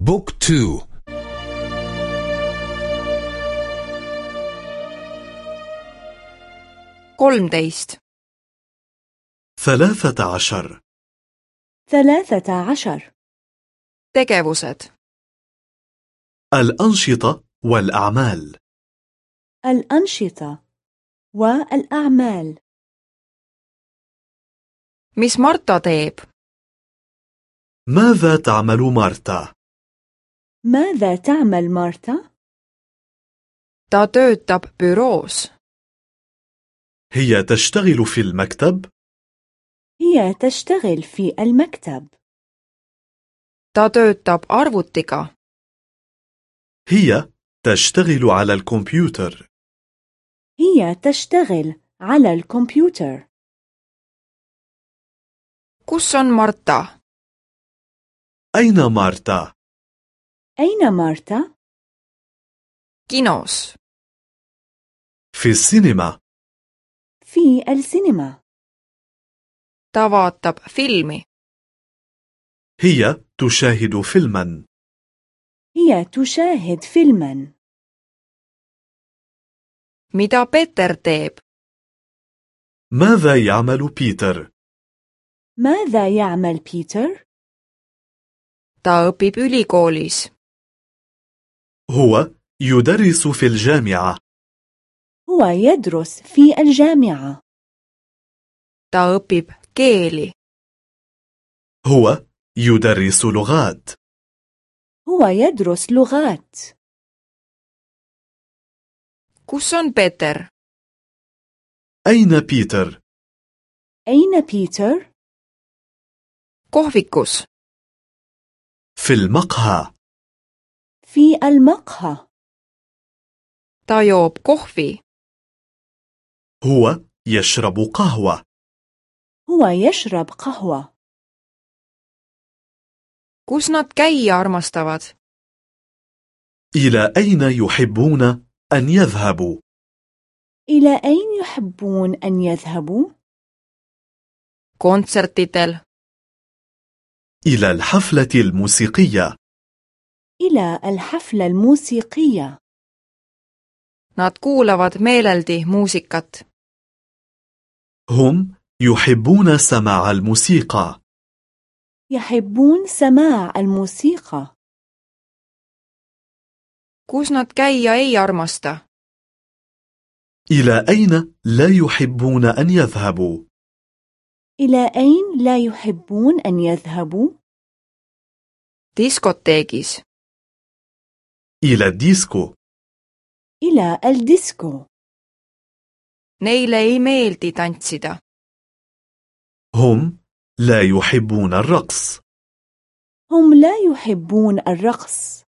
بوك تو. kolmteist. ثلاثة عشر. ثلاثة عشر. tegevused. الأنشطة والأعمال. الأنشطة والأعمال. Mis Marta teeb? ماذا تعمل مارتا؟ ماذا تعمل مارتا؟ ta töötab büroos هي تشتغل في المكتب؟ هي تشتغل في المكتب ta töötab arvutiga هي تشتغل على الكمبيوتر هي تشتغل على الكمبيوتر kus on Marta أين مارتا؟ أين مارتا؟ kinos. في السينما. في السينما. Vaatab filmi. هي تشاهد فيلما. هي تشاهد فيلما. Mida Peter teeb? ماذا يعمل بيتر؟ ماذا يعمل بيتر؟ ta õpib ülikoolis. هو يدرس في الجامعة. هو يدرس في الجامعة. õpib keeli هو يدرس لغات. هو يدرس لغات. on Peter أين بيتر؟ أين بيتر؟ kohvikus في المقهى. في المقهى. joob kohvi هو يشرب قهوة. هو يشرب قهوة. kus nad käia armastavad? إلى أين يحبون أن يذهبوا؟ إلى أين يحبون أن يذهبوا؟ kontsertidel. إلى الحفلة الموسيقية. إلى الحفلة الموسيقية. Nad kuulavad meeleldi muusikat. هم يحبون سماع الموسيقى. يحبون سماع الموسيقى. Kus nad käia ei armasta? إلى أين لا يحبون أن يذهبوا؟ إلى أين لا يحبون أن يذهبوا؟ diskoteegis. إلى الديسكو. إلى الديسكو. Neile ei meeldi tantsida. هم لا يحبون الرقص. هم لا يحبون الرقص.